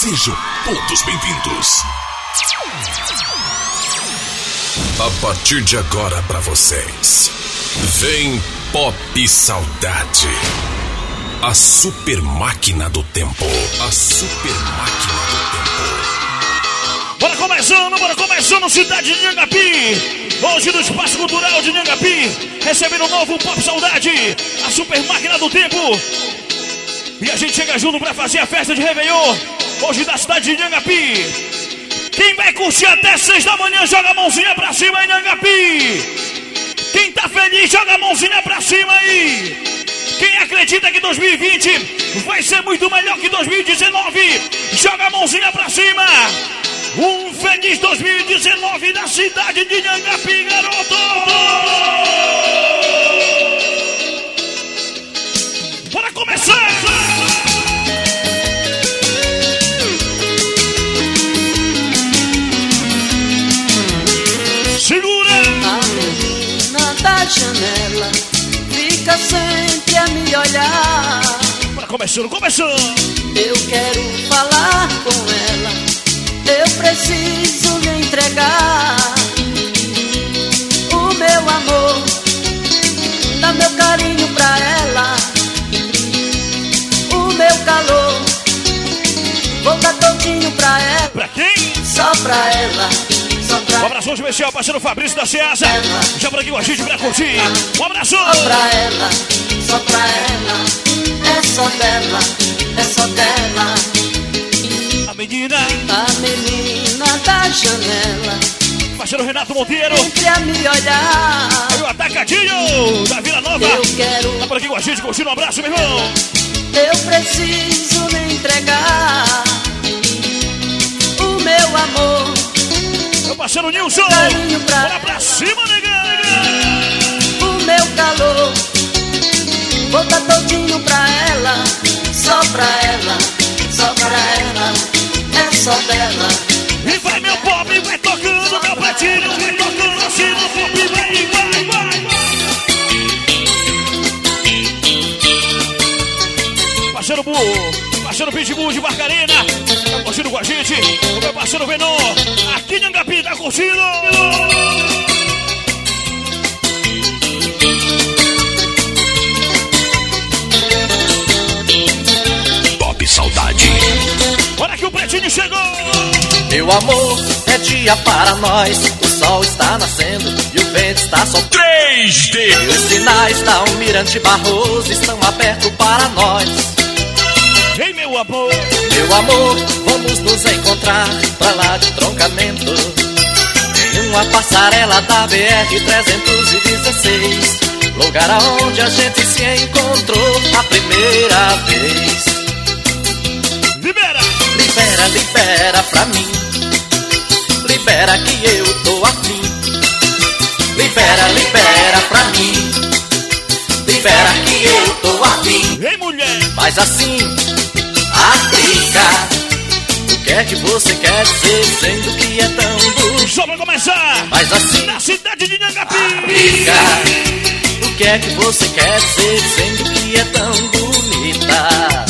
Sejam todos bem-vindos. A partir de agora para vocês, vem Pop Saudade. A super máquina do tempo. A super máquina do tempo. Bora começando, bora começando, cidade de Nhangapi. Hoje no Espaço Cultural de Nhangapi, recebendo o novo Pop Saudade, a super máquina do tempo. E a gente chega junto pra fazer a festa de Réveillon, hoje da cidade de Nhangapi. Quem vai curtir até seis da manhã, joga a mãozinha pra cima aí, Nhangapi. Quem tá feliz, joga a mãozinha pra cima aí. Quem acredita que 2020 vai ser muito melhor que 2019, joga a mãozinha pra cima. Um feliz 2019 na cidade de Nhangapi, garoto! Bora começar! Janela fica sempre a me olhar. Bora começando, começando! Eu quero falar com ela, eu preciso lhe entregar o meu amor, dá meu carinho pra ela, o meu calor, vou dar todinho pra ela, Pra quem? só pra ela, Um abraço especial, parceiro Fabrício da Ceasa. Já por aqui com a gente pra curtir. Um abraço! Só pra ela, só pra ela, é só dela, é só dela. A menina, A menina da janela, parceiro Renato Monteiro. sempre a me olhar. E o Atacadinho da Vila Nova. Eu quero, Tá por aqui com a gente, curtindo um abraço, meu irmão. eu preciso lhe entregar o meu amor, parceiro Nilson. Pra Bora pra cima, negão. o meu calor. Vou dar todinho pra ela, só pra ela, só pra ela, é só dela. E vai meu pop, vai tocando, meu pretinho. Vai tocando assim no pop, vai, vai, vai. Parceiro Bu, parceiro Pitbull de Barcarena. Curtindo com a gente. O meu parceiro Venom. Aqui em Angapi, tá curtindo. Pop Saudade. Olha que o pretinho chegou. Meu amor, é dia para nós. O sol está nascendo e o vento está soprando. 3D. E os sinais da Almirante Barroso estão abertos para nós. Ei, meu amor. Meu amor, vamos nos encontrar pra lá de troncamento. Em uma passarela da BR-316. Lugar aonde a gente se encontrou a primeira vez. Libera. Libera, libera pra mim. Libera que eu tô afim. Libera, libera pra mim. Libera que eu tô afim. Ei, mulher. Mas assim, aplica. O que é que você quer dizer dizendo que é tão bonito? Só pra começar. Mas assim, Na cidade de Nhangapi. aplica. O que é que você quer dizer dizendo que é tão bonita?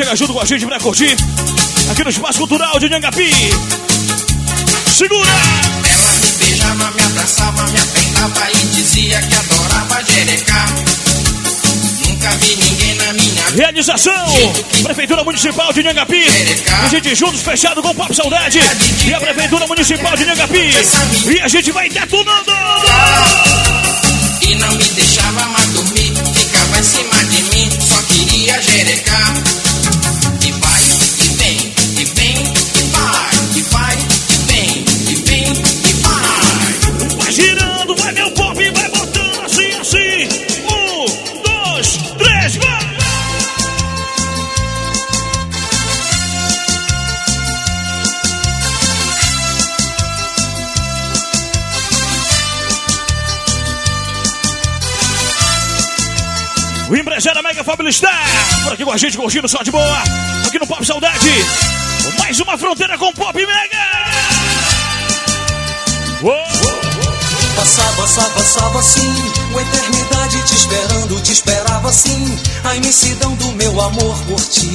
Chega junto com a gente pra curtir aqui no Espaço Cultural de Nhangapi. Segura! Ela me beijava, me abraçava, me apertava e dizia que adorava jerecar. Nunca vi ninguém na minha. Realização! Prefeitura Municipal de Nhangapi. A gente juntos fechado com o Papo Saudade. E a Prefeitura Municipal de Nhangapi. E a gente vai detonando! E não me deixava mais dormir, ficava em cima de mim, só queria jerecar. Fábio Star, por aqui com a gente, curtindo só de boa, aqui no Pop Saudade. Mais uma fronteira com Pop Mega! Passava, passava, passava assim, uma eternidade te esperando, te esperava assim, a imensidão do meu amor por ti,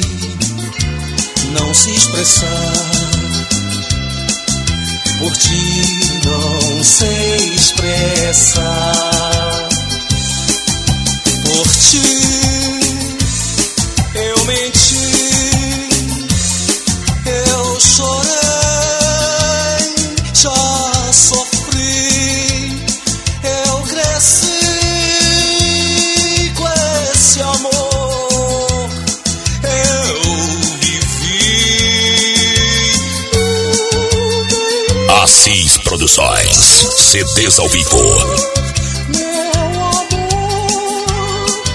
não se expressar. Por ti não sei expressar. Por ti Assis Produções. CDs ao vivo.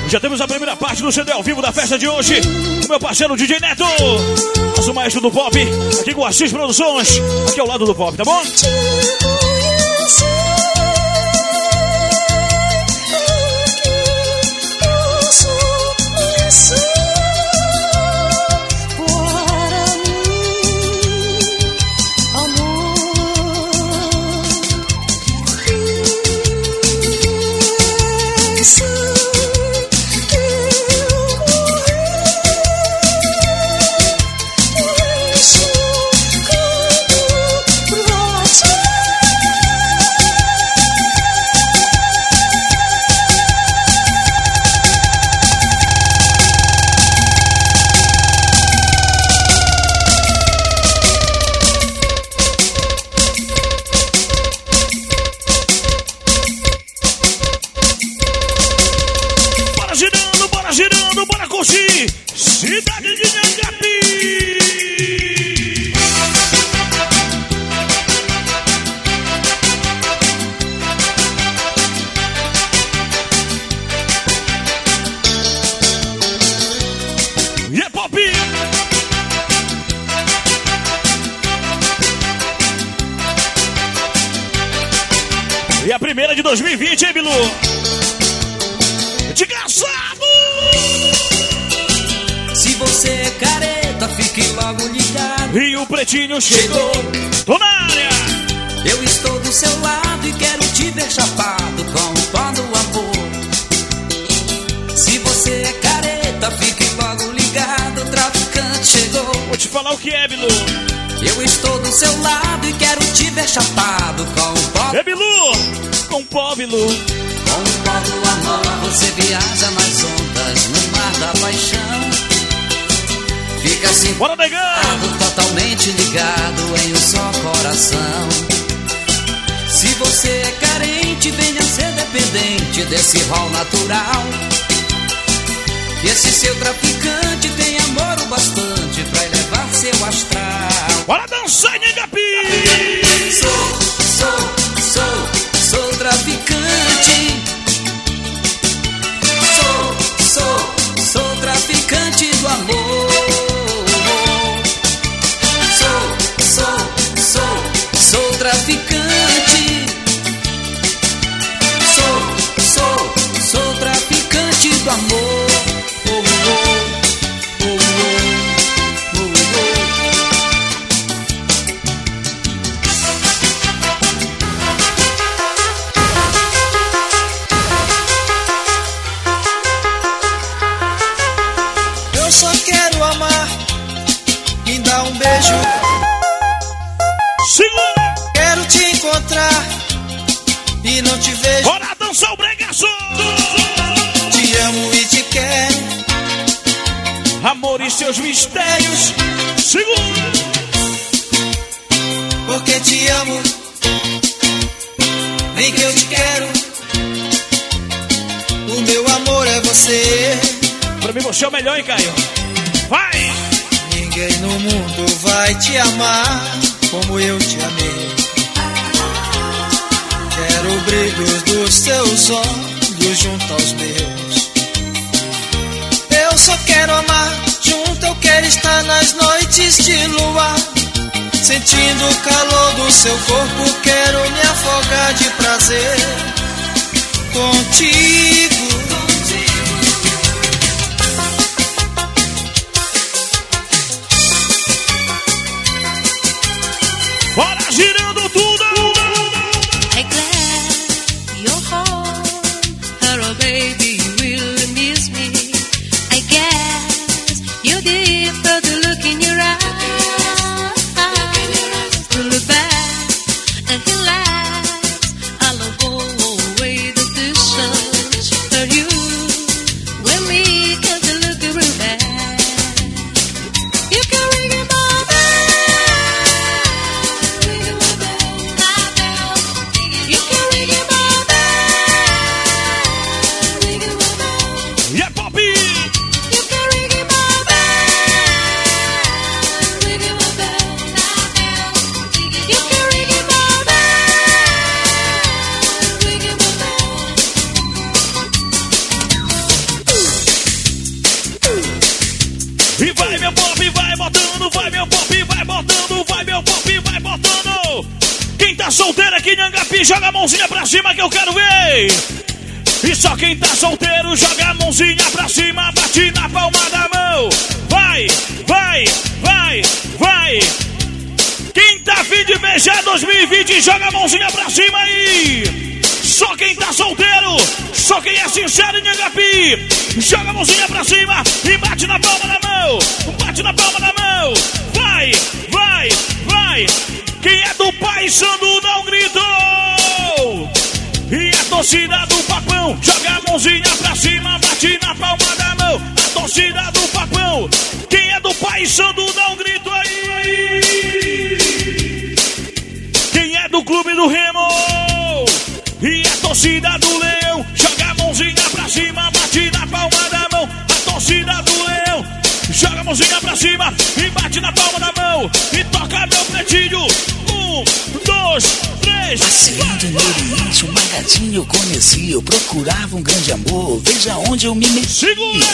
Já temos a primeira parte do CD ao vivo da festa de hoje. O meu parceiro DJ Neto. Nosso maestro do pop. Aqui com Assis Produções. Aqui ao lado do pop, tá bom? Nhangapi. Shut up. enlouqueci, eu procurava um grande amor, veja onde eu me meti. Segura!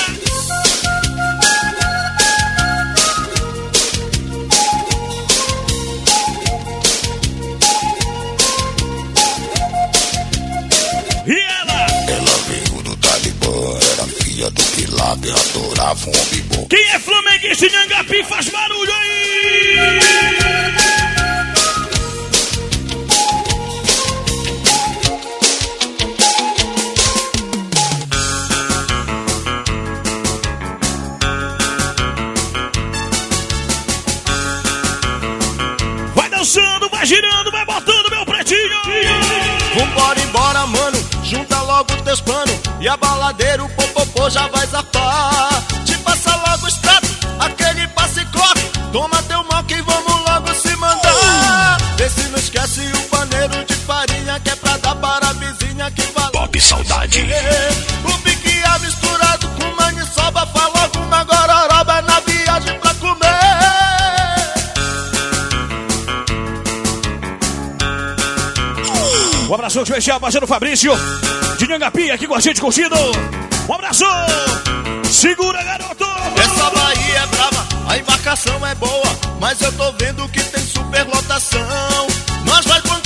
do Taliban, era filha do Quilab, adorava um homem bom. Quem é flamenguista de Angapi faz barulho aí! logo teus planos E a baladeira o popopô já vai zafar. Te passa logo o strap, aquele passe clock Toma Abraço especial, parceiro Fabrício. De Nhangapi, aqui com a gente curtindo. Um abraço! Segura, garoto! Essa Bahia é brava, a embarcação é boa, mas eu tô vendo que tem superlotação. Nós vai bancar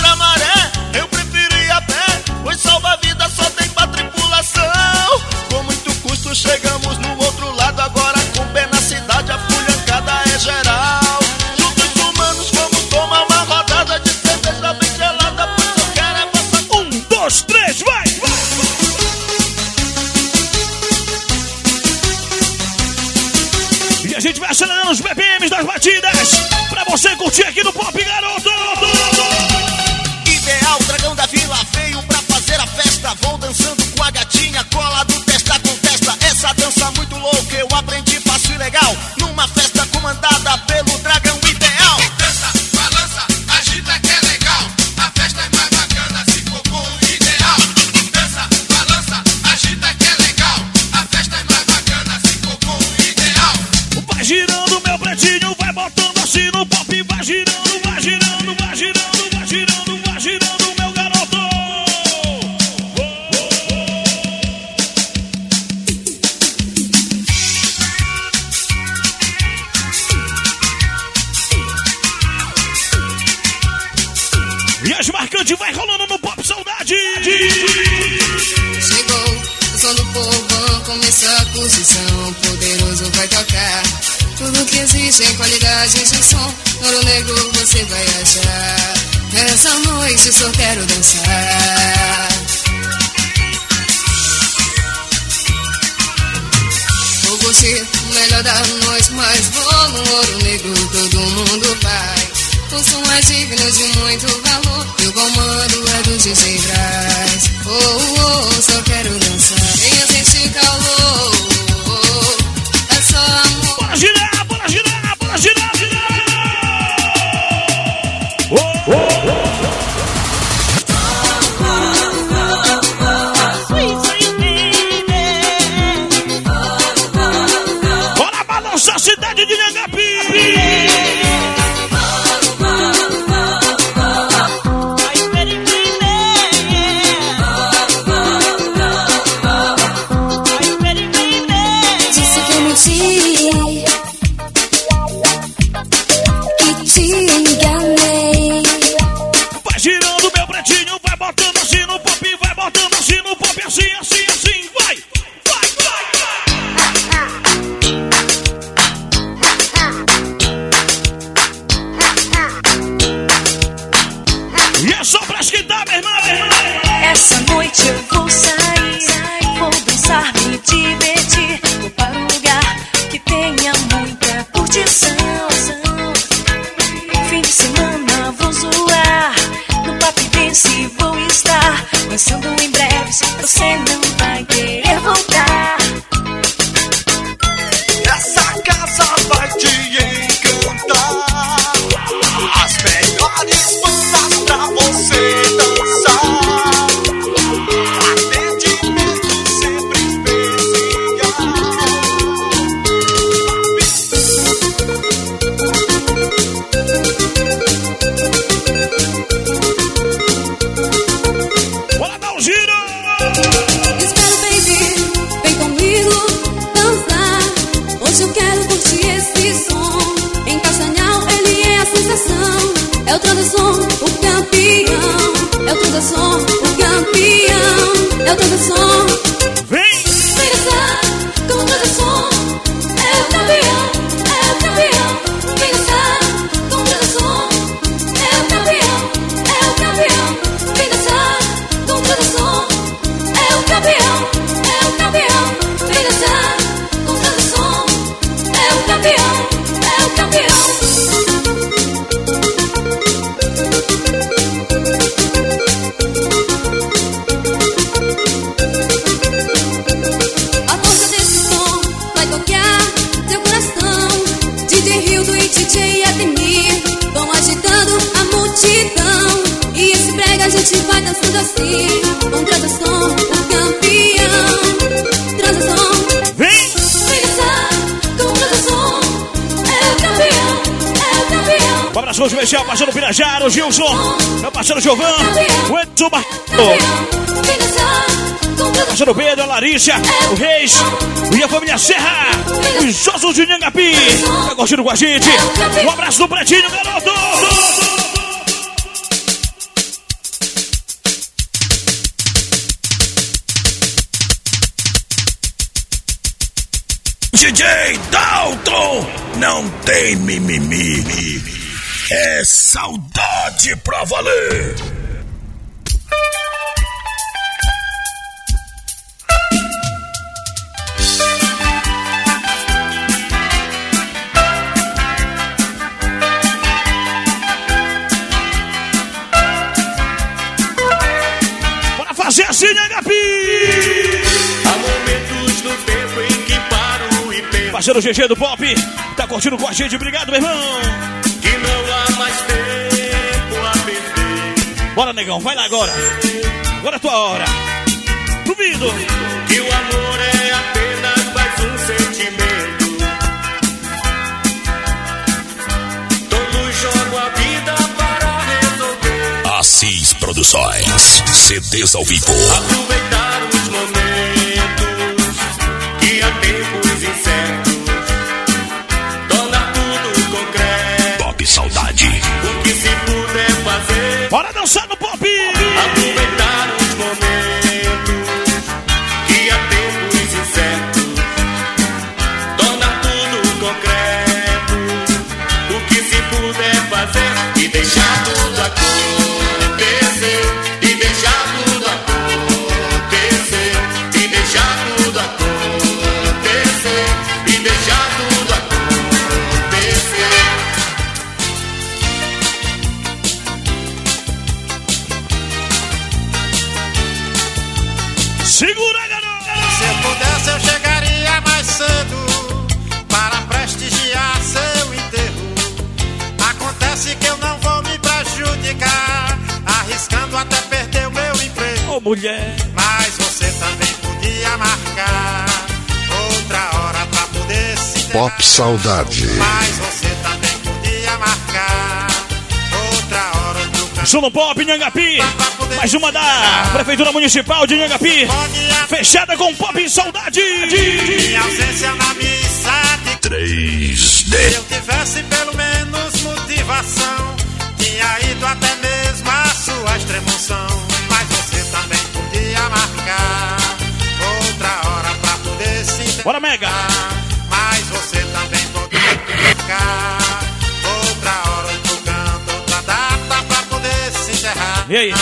noite só quero dançar. Vou você o melhor da noite, vou no ouro negro, todo mundo vai. O som é digno de muito valor, E é só pra esquentar, meu irmão, meu irmão. Essa noite eu vou sair, meu parceiro Giovan, o com transação. parceiro Pedro, a Larissa, o Reis e a família Serra, os Josos de Nhangapi, tá curtindo com a gente. Um abraço do Pretinho, garoto! DJ Dalton, não tem mimimi. É saudade pra valer. Bora fazer assim, Nhangapi! Há momentos no tempo em que paro e penso Parceiro GG do Pop, tá curtindo com a gente, obrigado, meu irmão! Bora, negão, vai lá agora. Agora é tua hora. Duvido. Que o amor é apenas mais um sentimento. Todo jogo a vida para resolver. Assis Produções. CDs ao vivo. Aproveitar os momentos que há tempos incertos. Bora dançar no pop! Aproveitar Segura, garoto! Se eu pudesse, eu chegaria mais cedo para prestigiar seu enterro. Acontece que eu não vou me prejudicar, arriscando até perder o meu emprego. Ô, mulher! Mas você também podia marcar outra hora pra poder se enterrar. Pop Saudade. Mas você também podia marcar outra hora. Som no pop, Nhangapi! Mais uma da Prefeitura Municipal de Nhangapi. Fechada com pop saudade! Minha ausência na missa de 3D. Se eu tivesse pelo menos motivação, tinha ido até mesmo a sua extremoção. Mas você também podia marcar outra hora pra poder se enterrar. Bora, Mega! Mas você também podia marcar outra hora, outro canto, outra data pra poder se enterrar. E aí?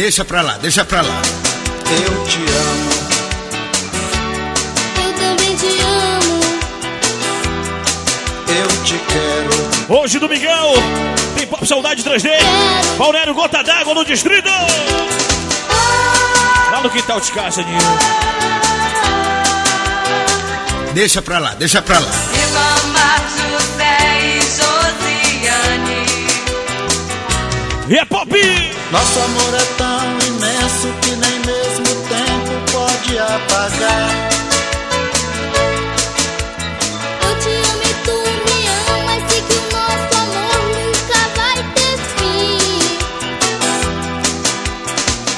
Deixa pra lá, deixa pra lá. Eu te amo, Eu também te amo. eu te quero. Hoje, domingão, tem Pop Saudade 3D. Paulério Gota d'Água no Distrito. Lá no quintal de casa, Ninho. Deixa pra lá, deixa pra lá. E. E é pop! Nosso amor é tão imenso que nem mesmo o tempo pode apagar. Eu te amo e tu me amas, sei que o nosso amor nunca vai ter fim.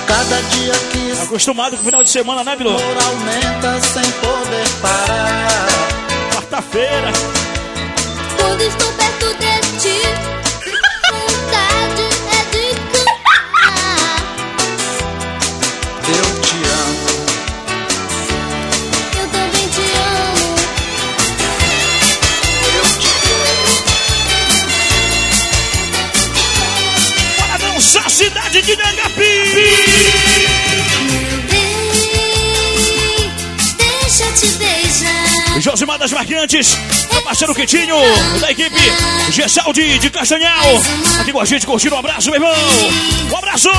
Cada dia que se Acostumado com o final de semana, né, amor aumenta sem poder parar. Quarta-feira. Quando estou cidade de Nangapi. Bem, deixa te beijar. Josimar das Marcantes, meu parceiro Quitinho, da equipe Gessaldi de Castanhal. Aqui com a gente curtindo um abraço, meu irmão. Um abraço!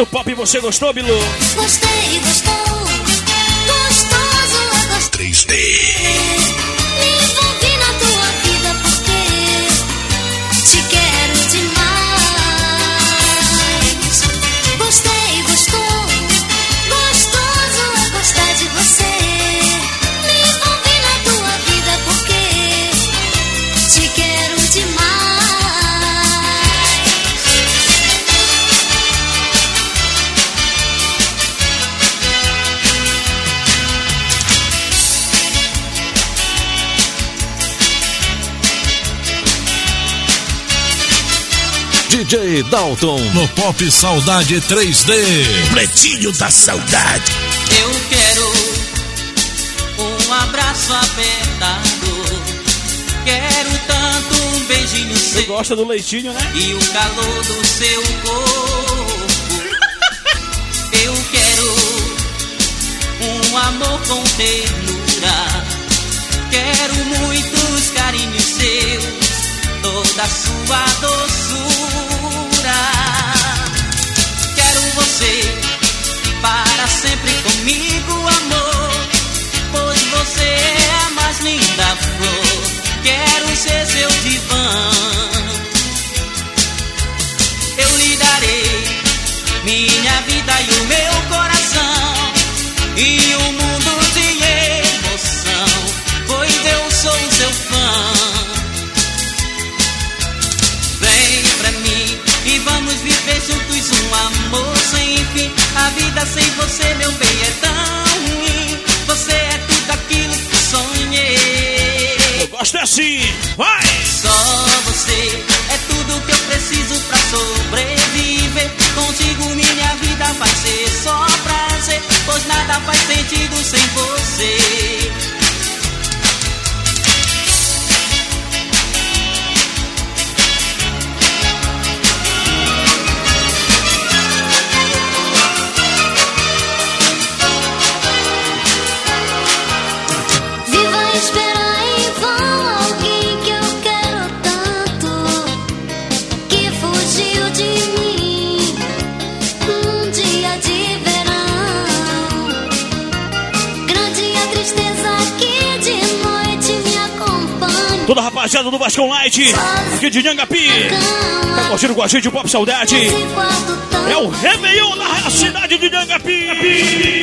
Do pop você gostou, Bilu? Gostei, gostou. Dalton no Pop Saudade 3D. Pretinho da Saudade. Eu quero um abraço apertado. Quero tanto um beijinho seu. gosta do leitinho, né? E o calor do seu corpo. Eu quero um amor com ternura. Quero muitos carinhos seus, toda a sua doçura. Você para sempre comigo, amor. Pois você é a mais linda flor. Quero ser seu divã. Eu lhe darei minha vida e o meu coração. E um mundo de emoção. Pois eu sou seu fã. Vem pra mim e vamos viver juntos um amor sem. A vida sem você, meu bem, é tão ruim. Você é tudo aquilo que sonhei. Eu gosto assim, vai! Só você é tudo que eu preciso pra sobreviver. Contigo minha vida vai ser só prazer, pois nada faz sentido rapaziada do Vascão Light, aqui de Nhangapi. Tá curtindo com a gente o Pop Saudade. É o Réveillon na cidade de Nhangapi.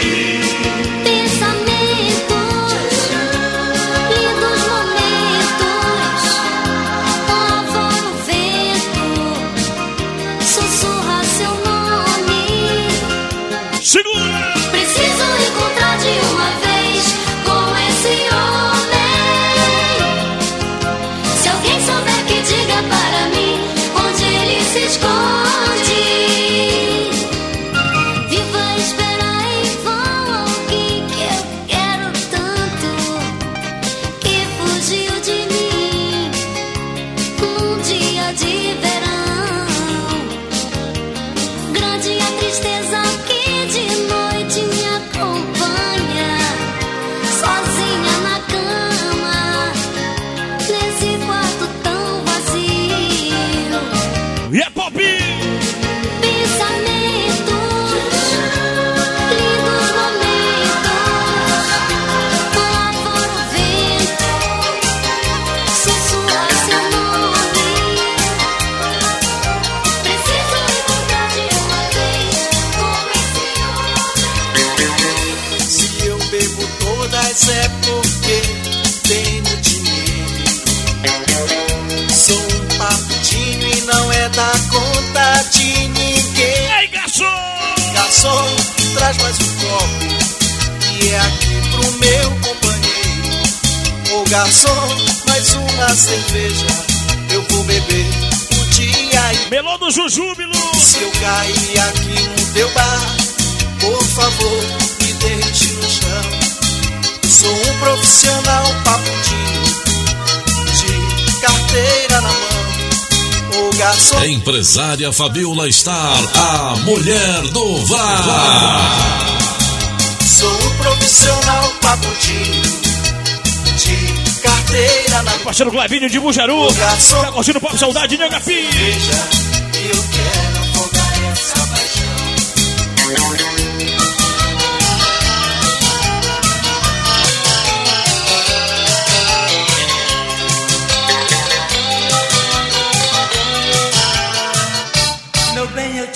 Todas é porque tenho dinheiro. Sou um paputinho e não é da conta de ninguém. Ei, garçom! Garçom, traz mais um copo que é aqui pro meu companheiro. Ô garçom, mais uma cerveja eu vou beber o dia e Melô do Jujúbilo. Se eu cair aqui no teu bar, por favor, me deixe no chão. Sou um profissional papudinho, de carteira na mão. Ô garçom, Empresária Fabiola Star, a mulher do VAR. sou um profissional papudinho, de carteira na mão. Parceiro Clevinho de Bujaru. Tá curtindo o Pop Saudade de Nhangapi. Veja,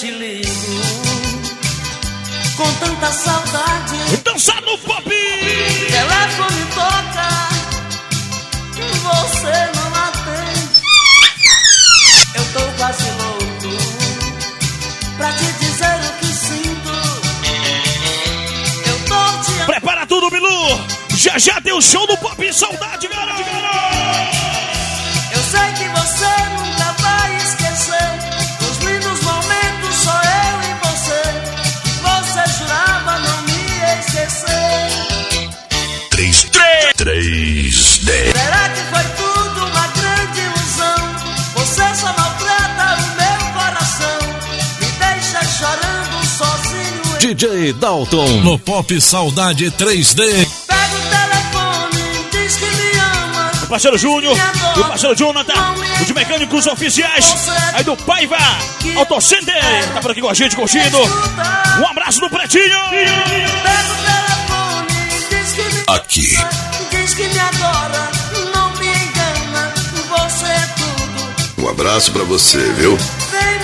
te ligo com tanta saudade. Dançar no pop! Telefone toca, você não atende. Eu tô quase louco pra te dizer o que sinto. Eu tô te Prepara tudo, Bilu! Já já tem o show do Pop Saudade, garoto! Eu sei que você nunca 3D. Será que foi tudo uma grande ilusão? Você só maltrata o meu coração. Me deixa chorando sozinho. DJ Dalton no Pop Saudade 3D. Pega o telefone, diz que me ama. O parceiro Júnior e o parceiro Jonathan, os mecânicos oficiais aí do Paiva Auto Center. Tá por aqui com a gente curtindo. Um abraço do Pretinho. Pega o telefone, diz que me Aqui. Diz que me adora, não me engana. Você é tudo. Um abraço pra você, viu? Vem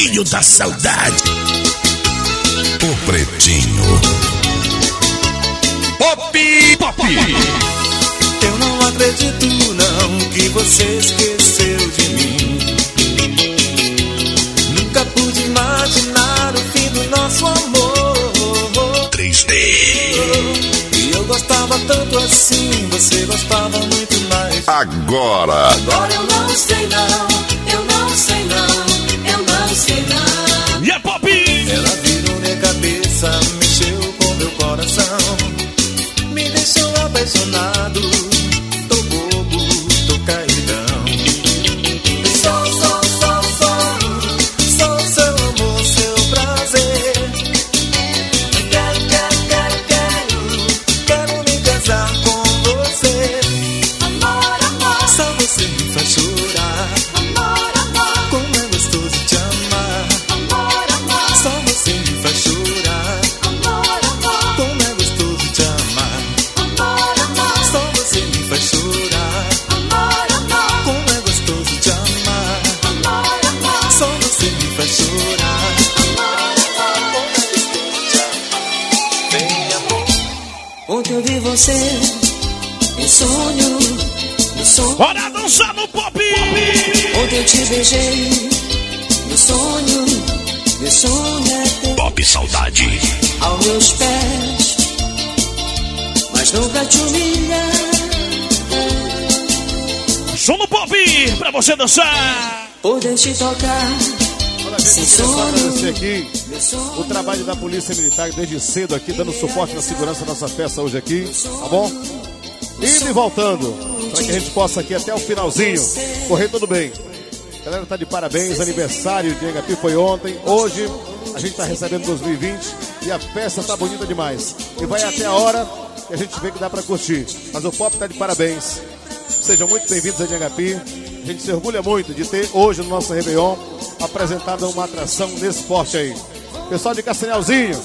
Pretinho da saudade. O Pretinho. Pop! Pop! Eu não acredito não que você esqueceu de mim. Nunca pude imaginar o fim do nosso amor. 3D. E eu gostava tanto assim, você gostava muito mais. Agora. Agora eu não sei não, não. E a pop! Ela virou minha cabeça, mexeu com meu coração. Me deixou apaixonado, beijei no sonho, meu sonho é ter Pop Saudade. aos meus pés, mas nunca te humilhar. Som no pop pra você dançar! Poder te tocar, Olha, gente, queria aqui meu o trabalho da Polícia Militar desde cedo aqui, dando suporte na segurança da nossa festa hoje aqui, tá bom? Indo e voltando, para que a gente possa aqui até o finalzinho correr tudo bem. Galera tá de parabéns, aniversário de Engapi foi ontem, hoje a gente tá recebendo 2020 e a festa tá bonita demais. E vai até a hora que a gente vê que dá para curtir. Mas o Pop tá de parabéns. Sejam muito bem-vindos a Engapi. A gente se orgulha muito de ter hoje no nosso Réveillon apresentado uma atração nesse porte aí. Pessoal de Castanhalzinho,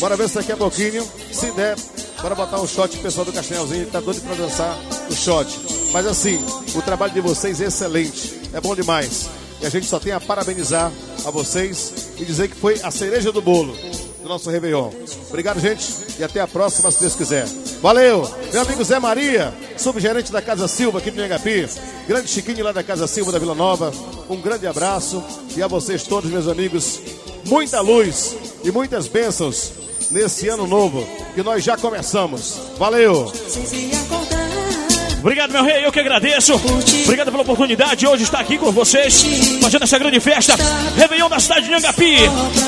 bora ver se daqui a pouquinho, se der, bora botar um shot pessoal do Castanhalzinho, tá doido pra dançar o shot. Mas assim, o trabalho de vocês é excelente, é bom demais. E a gente só tem a parabenizar a vocês e dizer que foi a cereja do bolo. do nosso Réveillon. Obrigado, gente, e até a próxima, se Deus quiser. Valeu! Meu amigo Zé Maria, subgerente da Casa Silva aqui de Negapi. Grande Chiquinho lá da Casa Silva da Vila Nova. Um grande abraço e a vocês todos, meus amigos, muita luz e muitas bênçãos nesse ano novo que nós já começamos. Valeu! Obrigado, meu rei, eu que agradeço. Obrigado pela oportunidade de hoje estar aqui com vocês, fazendo essa grande festa. Réveillon da cidade de Nhangapi,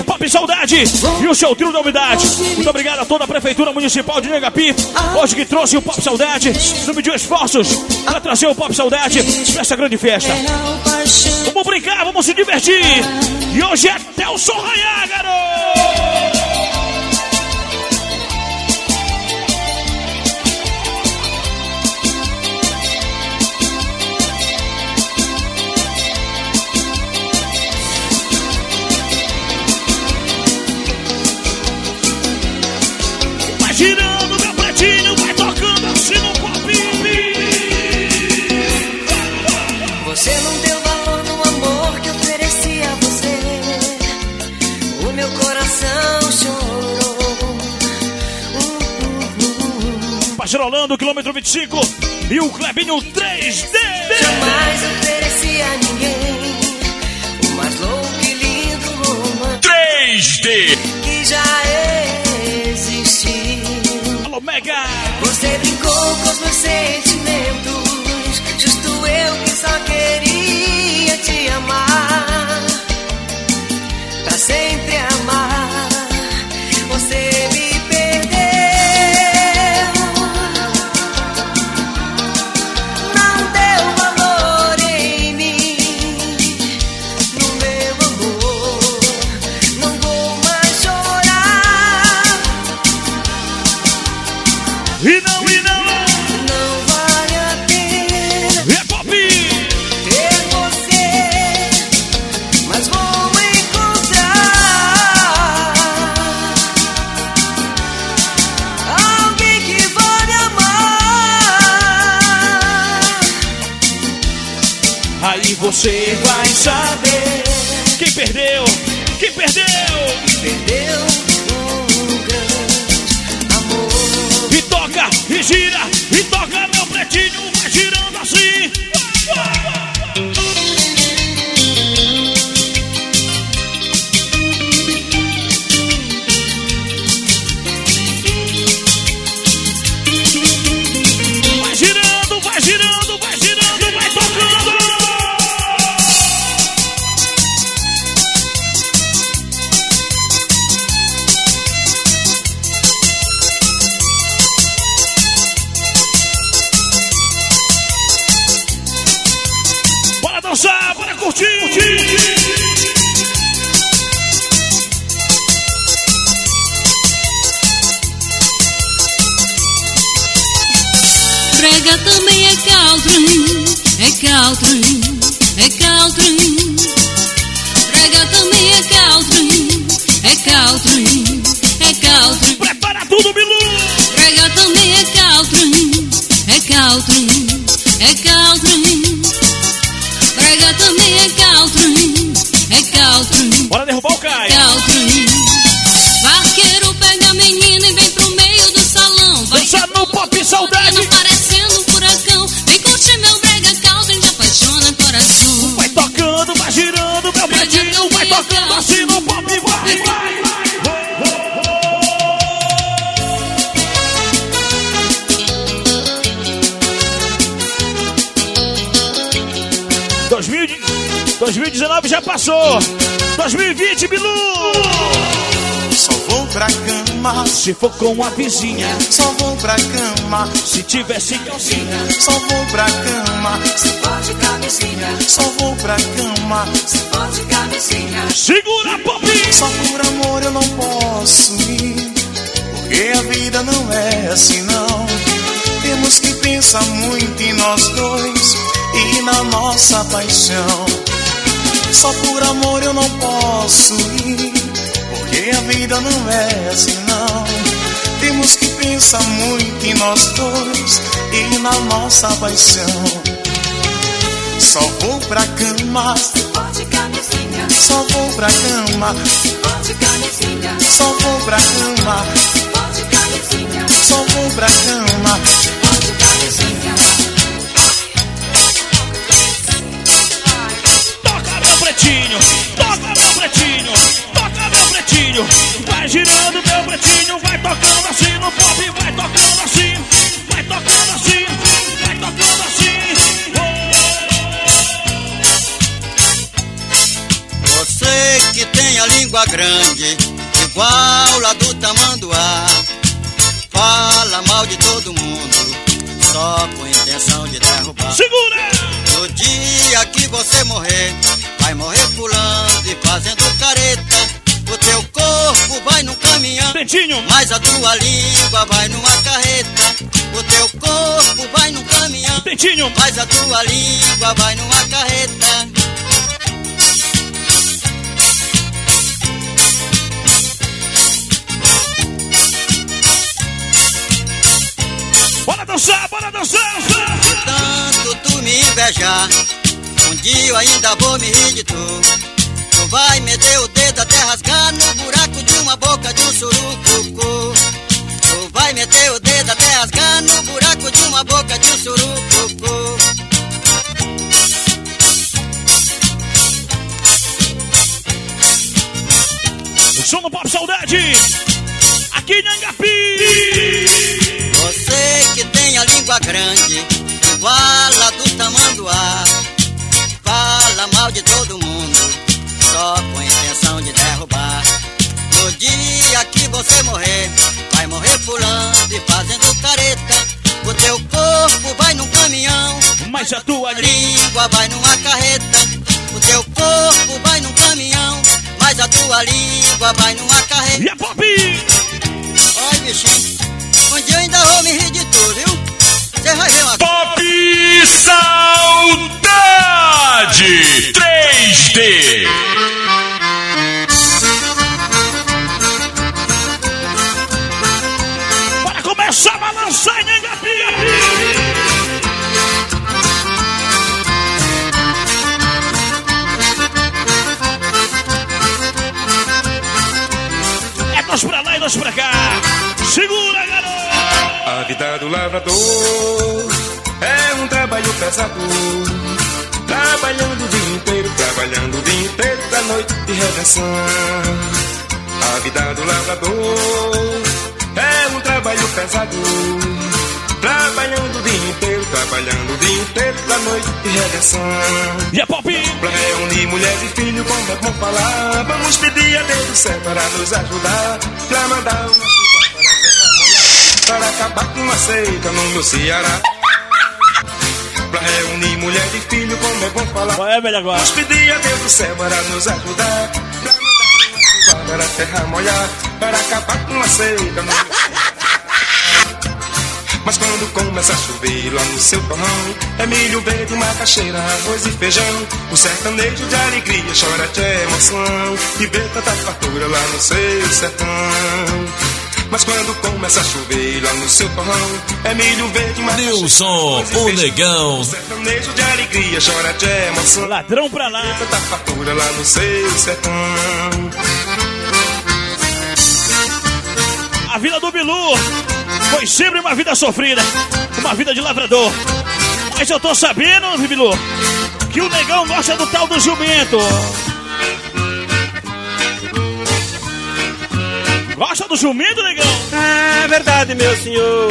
Pop Saudade e o seu trio da umidade. Muito obrigado a toda a Prefeitura Municipal de Nhangapi, hoje que trouxe o Pop Saudade, não mediu esforços para trazer o Pop Saudade para essa grande festa. Vamos brincar, vamos se divertir. E hoje é sol raiar, garoto! Você não deu valor no amor que ofereci a você. O meu coração chorou. Rolando, quilômetro 25. E o Clebinho 3D. Jamais ofereci a ninguém o mais louco e lindo romance 3D. que já existiu. Alô, Mega. Você brincou com os meus sentimentos. Só queria te amar. Pra sempre Brega também é country, é country, é country. Brega também é country, é country, é country. Prepara tudo, Bilu! Também é country, é country, é country. Passou. 2020, Bilu! Só vou pra cama. Se for com a vizinha, Só vou pra cama. Se tivesse calcinha, Só vou pra cama. Se pode camisinha, Só vou pra cama. Se pode camisinha. segura pop! Só por amor eu não posso ir. Porque a vida não é assim não. Temos que pensar muito em nós dois E na nossa paixão Só por amor eu não posso ir Porque a vida não é assim não Temos que pensar muito em nós dois E na nossa paixão Só vou pra cama. Só vou pra cama. Só vou pra cama. Só vou pra cama. Pretinho, toca meu pretinho, toca meu pretinho. Vai girando meu pretinho, vai tocando assim no pop, vai tocando assim, vai tocando assim, vai tocando assim. Você que tem a língua grande, igual lá do tamanduá, fala mal de todo mundo, só com intenção de derrubar. Segura! No dia que você morrer, vai morrer pulando e fazendo careta. O teu corpo vai num caminhão, mas a tua língua vai numa carreta. O teu corpo vai num caminhão, mas a tua língua vai numa carreta. Dançar, bora dançar! Tanto tu me invejar, um dia eu ainda vou me rir de tu. Tu vai meter o dedo até rasgar no buraco de uma boca de um surucucu. Tu vai meter o dedo até rasgar no buraco de uma boca de um surucucu. O som do Pop Saudade, aqui em Angapi. A língua grande, igual a do tamanduá, fala mal de todo mundo, só com intenção de derrubar. No dia que você morrer, vai morrer pulando e fazendo careta. O teu corpo vai num caminhão, mas a tua língua vai numa carreta. O teu corpo vai num caminhão, mas a tua língua vai numa carreta. E a Pop? Oi, bichinho. Um dia eu ainda vou me rir de tu, viu? Vai ver uma Pop Saudade 3D. Bora começar a balançar em. É nós pra lá e nós pra cá. Do lavrador é um trabalho pesado. Trabalhando o dia inteiro, trabalhando o dia inteiro da noite de redenção. A vida do lavrador é um trabalho pesado. Trabalhando o dia inteiro, trabalhando o dia inteiro da noite de redenção. E a Pop? Pra reunir mulher e filho, como é bom falar. Vamos pedir a Deus do céu para nos ajudar. Pra mandar uma Para acabar com a seca no meu Ceará. Pra reunir mulher e filho, como é bom falar. Qual é, velho, agora? Vamos pedir a Deus do céu para nos ajudar. Pra para a terra molhar. Para acabar com a seca no meu mas quando começa a chover lá no seu torrão É milho verde, macaxeira, arroz e feijão O sertanejo de alegria chora de emoção E vê tanta fartura lá no seu sertão mas quando começa a chover lá no seu torrão É milho verde, macaxeira, Nilson, o negão. Sertanejo de alegria chora de emoção Ladrão pra lá tanta fartura lá no seu sertão A vida do Bilu foi sempre uma vida sofrida, uma vida de lavrador. Mas eu tô sabendo, Bilu, que o negão gosta do tal do jumento. Gosta do jumento, negão? É verdade, meu senhor.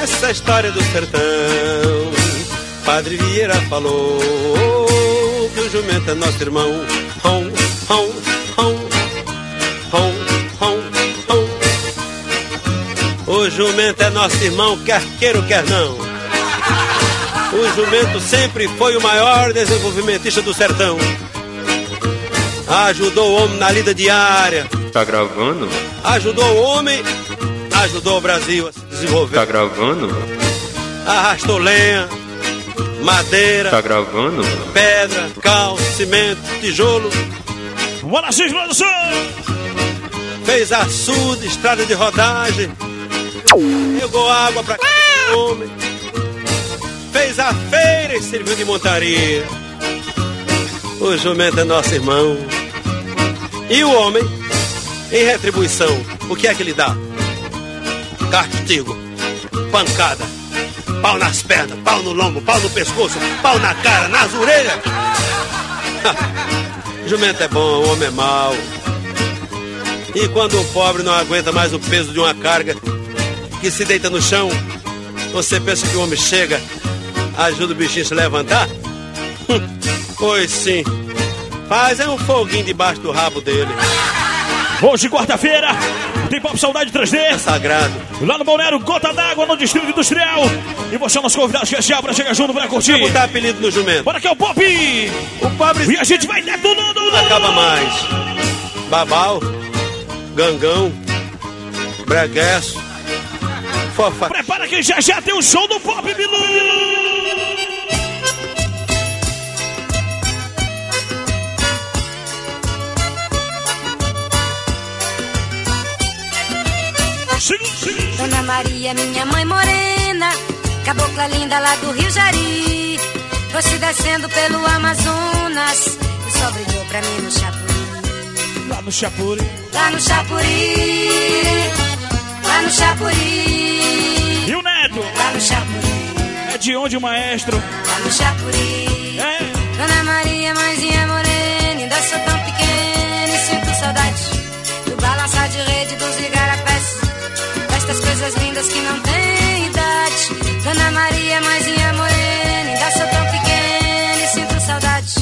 Essa história do sertão. Padre Vieira falou que o jumento é nosso irmão. Hom, hom, hom, hom, hom, hom. O jumento é nosso irmão, quer queira ou quer não. O jumento sempre foi o maior desenvolvimentista do sertão. Ajudou o homem na lida diária. Tá gravando? Ajudou o homem, ajudou o Brasil a se desenvolver. Tá gravando? Arrastou lenha, madeira, Tá gravando? pedra, cal, cimento, tijolo. Bora, Cis Produção! Fez açude, estrada de rodagem. Jogou água pra cada homem. Fez fez a feira e serviu de montaria. O jumento é nosso irmão. E o homem, em retribuição, o que é que ele dá? Castigo, pancada, pau nas pernas, pau no lombo, pau no pescoço, pau na cara, nas orelhas. Jumento é bom, o homem é mau. E quando o pobre não aguenta mais o peso de uma carga, que se deita no chão, você pensa que o homem chega, ajuda o bichinho a se levantar? Hum, pois sim. Faz é um foguinho debaixo do rabo dele. Hoje, quarta-feira, tem Pop Saudade 3D. É sagrado. Lá no Balneário Gota d'Água, no Distrito Industrial. E você é o nosso convidado especial pra chegar junto pra curtir. Vou botar apelido no jumento. Bora que é o Pop! O pobre... E a gente vai detonando! Não acaba mais. Babau, gangão, bregueço, fofa. Prepara que já já tem o show do Pop, Bilu! Dona Maria, minha mãe morena, cabocla linda lá do Rio Jari. Fosse descendo pelo Amazonas e só brilhou pra mim no Chapuri. Lá no Chapuri. Lá no Chapuri. Lá no Chapuri. E o Neto? Lá no Chapuri. É de onde o maestro? Lá no Chapuri. É. Dona Maria, mãezinha morena, ainda sou tão pequena e sinto saudade coisas lindas que não têm idade. Dona Maria, mãezinha morena, ainda sou tão pequena e sinto saudade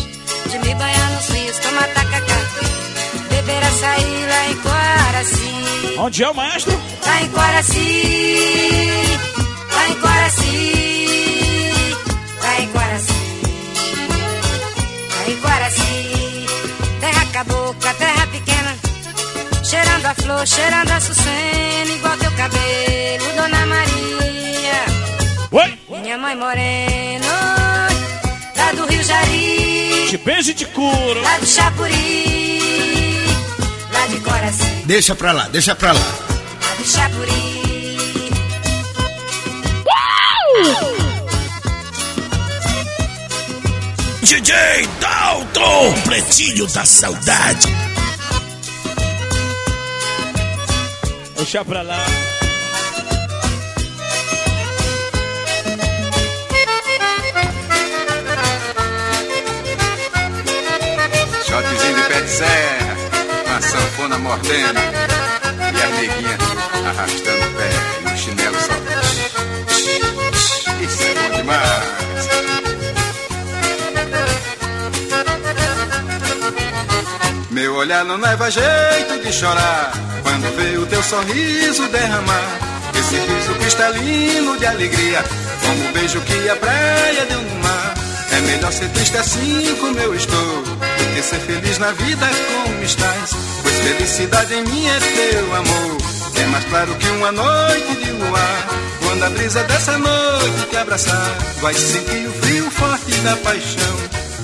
de me banhar nos rios, tomar tacacá. Beber açaí lá em Quaraci. Onde é o maestro? Lá em Quaraci. Lá em Quaraci. Lá em Quaraci. Lá em Quaraci. Terra cabocla, terra pequena. Cheirando a flor, cheirando a sucena. Igual teu cabelo, Dona Maria. Oi? Minha mãe morena. Lá do Rio Jari. De beijo e de couro. Lá do Chapuri. Lá de Coraci. Deixa pra lá, deixa pra lá. Lá do Chapuri. DJ Dalton, pretinho da saudade. Deixa pra lá. Shotzinho de pé de serra, uma sanfona mordendo e a neguinha arrastando o pé e o chinelo só. Isso é bom demais. Meu olhar não leva jeito de chorar quando vê o teu sorriso derramar. Esse riso cristalino de alegria, como o beijo que a praia deu no mar. É melhor ser triste assim como eu estou, do que ser feliz na vida como estás. Pois felicidade em mim é teu amor, é mais claro que uma noite de luar. Quando a brisa dessa noite te abraçar, vai sentir o frio forte da paixão.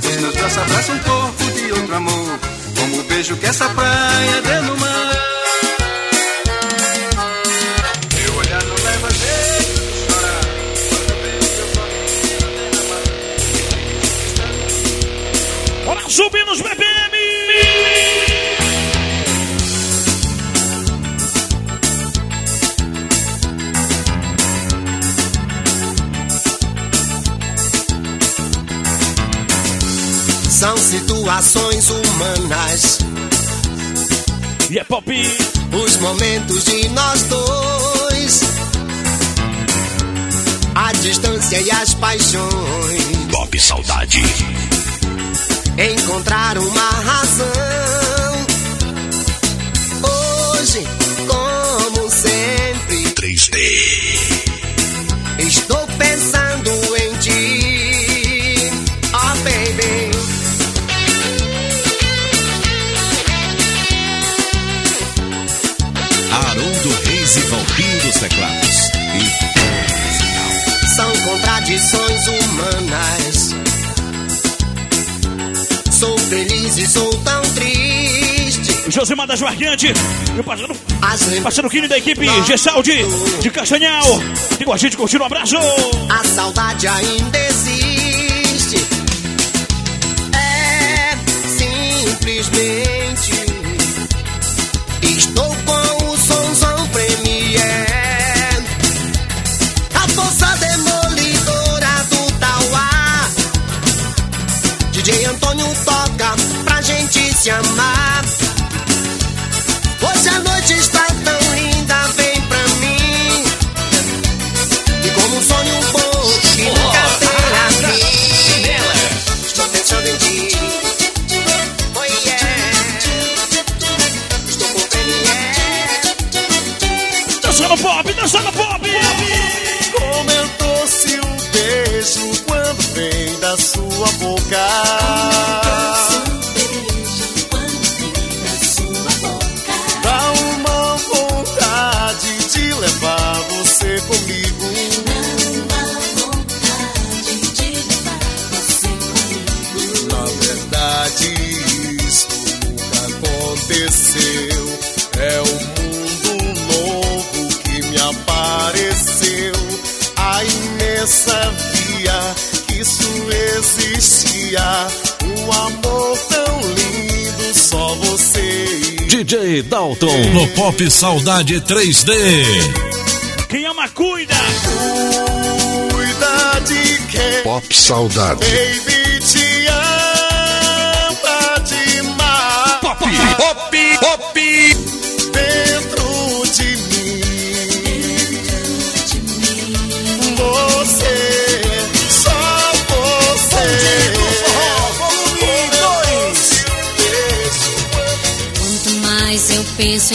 Os meus braços abraçam um corpo de outro amor, como o beijo que essa praia deu no mar. Situações humanas. E é pop. Os momentos de nós dois. A distância e as paixões. Pop Saudade. Encontrar uma razão. Hoje, como sempre. 3D. Feliz e sou tão triste. Josimar das Marquante. E o parceiro Parceiro Kine da equipe Gessaldi de Castanhal. Tem com a gente curtindo um abraço. A saudade ainda existe. É simplesmente. Gente se amar. Hoje a noite está No Pop Saudade 3D. Quem ama, cuida. Cuida de quem Pop Saudade. Baby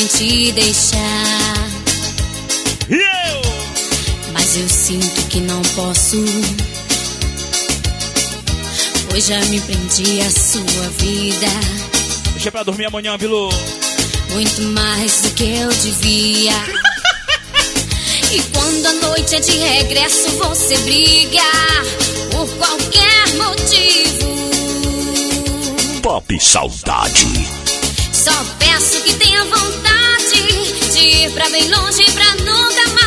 te deixar, E eu? mas eu sinto que não posso. Pois já me prendi à sua vida, Deixa pra dormir amanhã, Bilu. muito mais do que eu devia. E quando a noite é de regresso, você briga por qualquer motivo. Pop Saudade. Só peço que tenha vontade pra bem longe pra nunca mais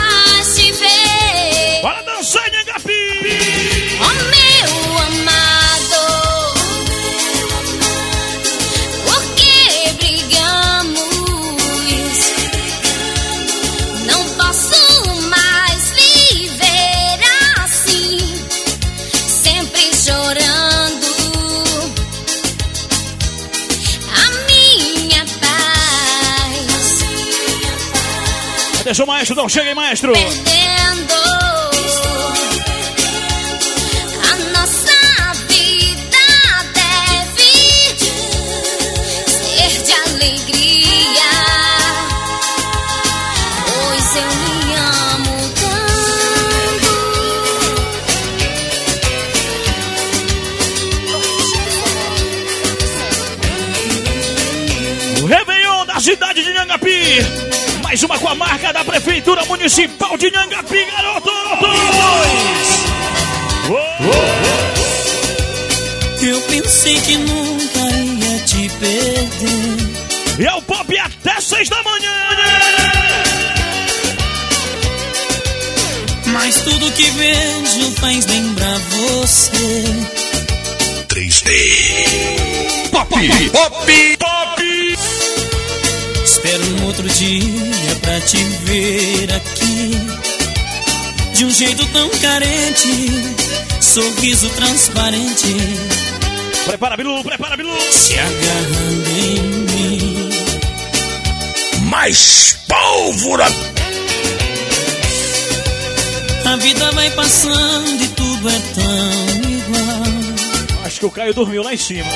maestro, não chega aí, maestro. Mais uma com a marca da Prefeitura Municipal de Nhangapi, garoto! Eu pensei que nunca ia te perder. E é o pop até seis da manhã! Mas tudo que vejo faz lembrar você. 3D. Pop, pop, pop. Outro dia pra te ver aqui. De um jeito tão carente, sorriso transparente. Prepara, Bilu, prepara, Bilu! Se agarrando em mim. Mais pólvora. A vida vai passando e tudo é tão igual. Acho que o Caio dormiu lá em cima.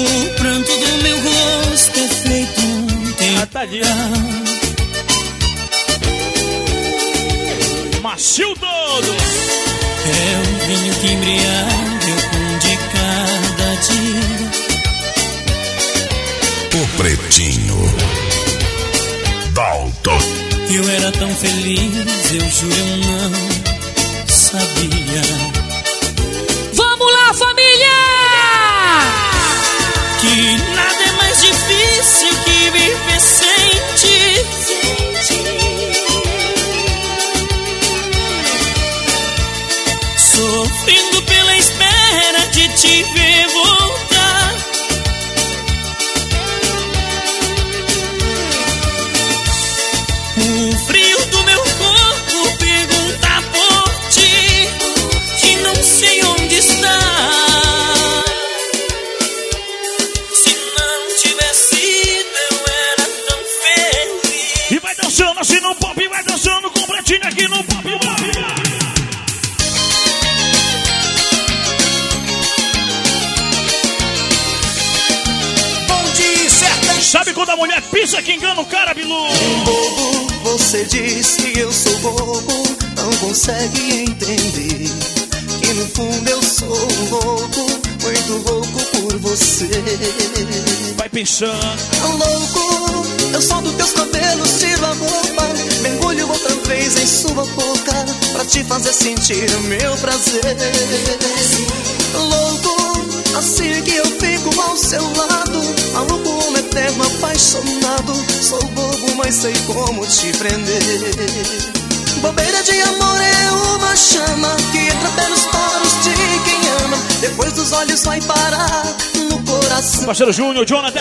O pranto do meu rosto é feito um temporal. Macio todo! É um vinho que embriaga eu com de cada dia. O Pretinho. Dalton. Eu era tão feliz, eu juro eu não sabia sofrendo pela espera de te ver voltar. Mulher pisa que engana o cara, Bilu? Bobo, você diz que eu sou bobo, não consegue entender que no fundo eu sou um louco, muito louco por você. Vai pensando. Louco, eu solto teus cabelos, tiro a roupa, mergulho outra vez em sua boca pra te fazer sentir o meu prazer. Louco, assim que eu fico ao seu lado, maluco, um eterno apaixonado. Sou bobo, mas sei como te prender. Bobeira de amor é uma chama que entra nos poros de quem ama. Depois dos olhos vai parar no coração. Parceiro Júnior, Jonathan,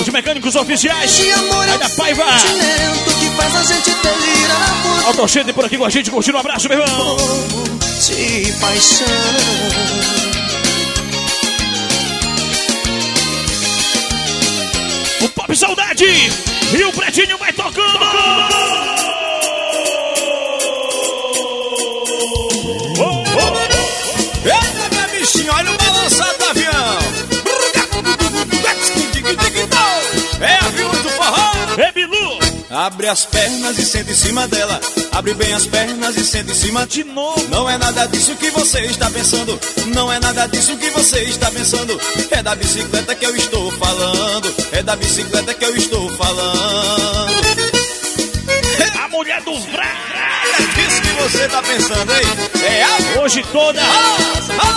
os mecânicos oficiais. De amor Aí da Paiva. que faz a gente delirar por Autochete por aqui com a gente, curtindo um abraço, meu irmão. de paixão. O Pop Saudade e o Pretinho vai tocando. Abre as pernas e senta em cima dela. Abre bem as pernas e senta em cima de novo. Não é nada disso que você está pensando. Não é nada disso que você está pensando. É da bicicleta que eu estou falando. É da bicicleta que eu estou falando. A mulher do Vrá. É você está pensando, hein? É a Hoje toda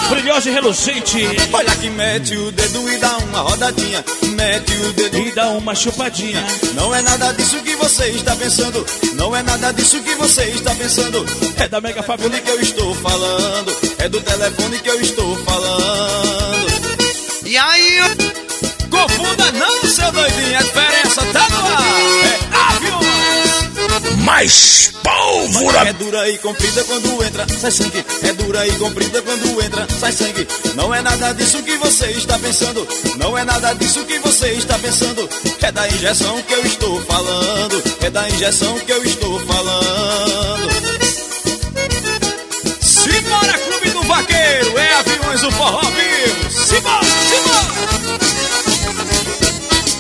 brilhosa e reluzente. Olha que mete o dedo e dá uma rodadinha. Mete o dedo E dá uma chupadinha. Não é nada disso que você está pensando. Não é nada disso que você está pensando. É da Mega Fábrica. que eu estou falando. É do telefone que eu estou falando. E aí, Confunda não, seu doidinho. A diferença tá no ar. É. Mais pólvora. É dura e comprida quando entra, sai sangue. É dura e comprida quando entra, sai sangue. Não é nada disso que você está pensando. Não é nada disso que você está pensando. É da injeção que eu estou falando. É da injeção que eu estou falando. Simbora, Clube do Vaqueiro. É aviões do forró vivo. Simbora, simbora.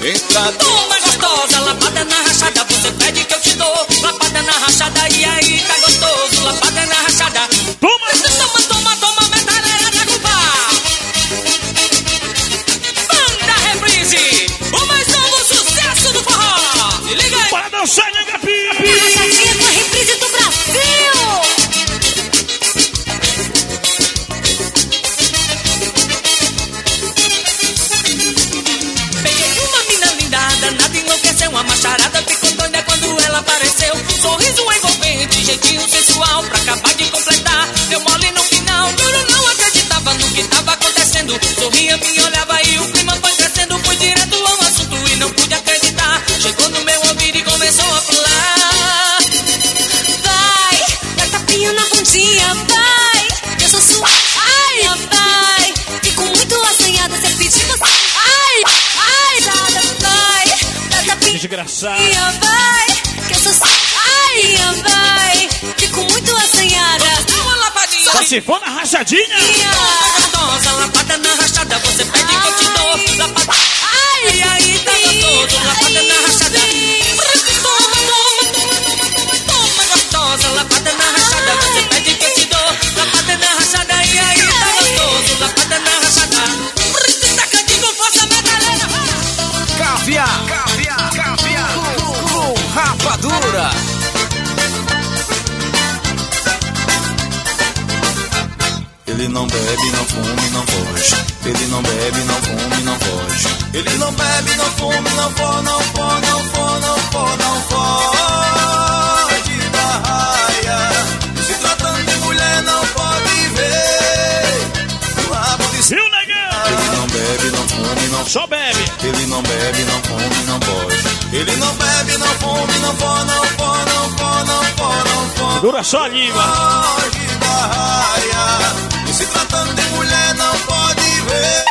Entra Toma gostosa, lapada na rachada, você pede que eu te dou. Lapada na rachada, e aí tá gostoso, lapada na rachada. Toma! Lapadinha. Só se for na rachadinha. Não bebe, não fume, não. Ele come. Ele pó, não pó, não pó, não pó, não pó. Dura só a língua. Foge da raia. E se tratando de mulher, não pode ver.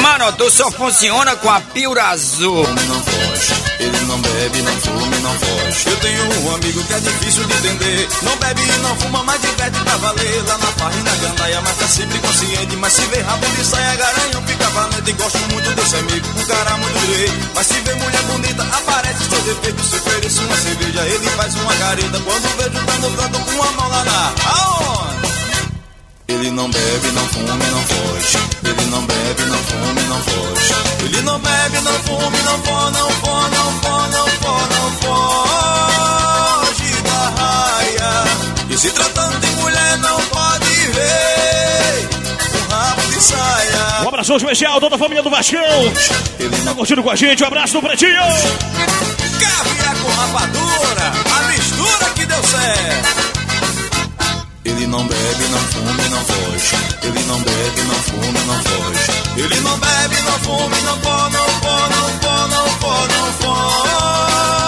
Mano, tu só funciona com a pílula azul. Não foge. Ele não bebe, não fuma, não foge. Eu tenho um amigo que é difícil de entender. Não bebe e não fuma, mas diverte pra valer. Lá na farra e na gandaia, mas tá sempre consciente. Mas se vê rabo de saia, garanhão, fica valente. Gosto muito desse amigo, um cara muito direito. Mas se vê mulher bonita, aparece seu defeito. Se ofereço uma cerveja, ele faz uma careta. Quando vejo dando canto com uma mão lá na. Aonde? Ele não bebe, não fume, não foge. Ele não bebe, não fume, não foge. Ele não bebe, não fume, não pó, não pó, não pó, não pó, não foge da raia. E se tratando de mulher, não pode ver um rabo de saia. Um abraço especial, toda a família do Vascão. Tá curtindo com a gente, um abraço do Pretinho. Caviar com rapadura, a mistura que deu certo. Ele não bebe, não fume, não foge. Ele não bebe, não fume, não foge. Ele não bebe, não fume, não pó, não pó, não pó, não pó, não foge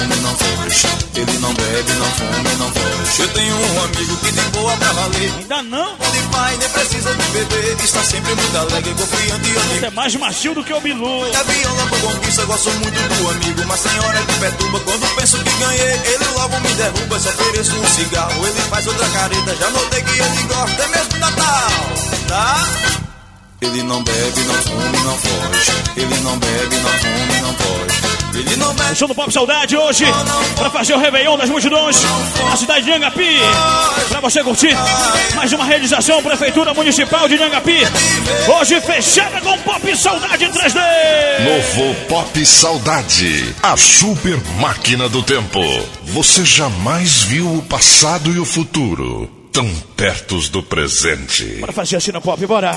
fume, não foge. Ele não bebe, não fume, não foge. Eu tenho um amigo que tem boa pra valer. Ainda não? De pai, nem precisa de beber. Está sempre muito alegre, confiante e amigo. É mais macio do que o Bilu. É viola com conquista, gosto muito do amigo. Mas senhora que perturba, quando penso que ganhei, ele logo me derruba. Se ofereço um cigarro, ele faz outra careta. Já notei que ele gosta, é mesmo Natal, tá? Ele não bebe, não fume, não foge. Ele não bebe, não fume, não foge. Ele não bebe. Show do Pop Saudade hoje, pra fazer o Réveillon das multidões na cidade de Angapi. Pra você curtir mais uma realização Prefeitura Municipal de Angapi. Hoje fechada com Pop Saudade 3D. Novo Pop Saudade, a super máquina do tempo. Você jamais viu o passado e o futuro tão pertos do presente. Bora fazer assim na Pop, bora.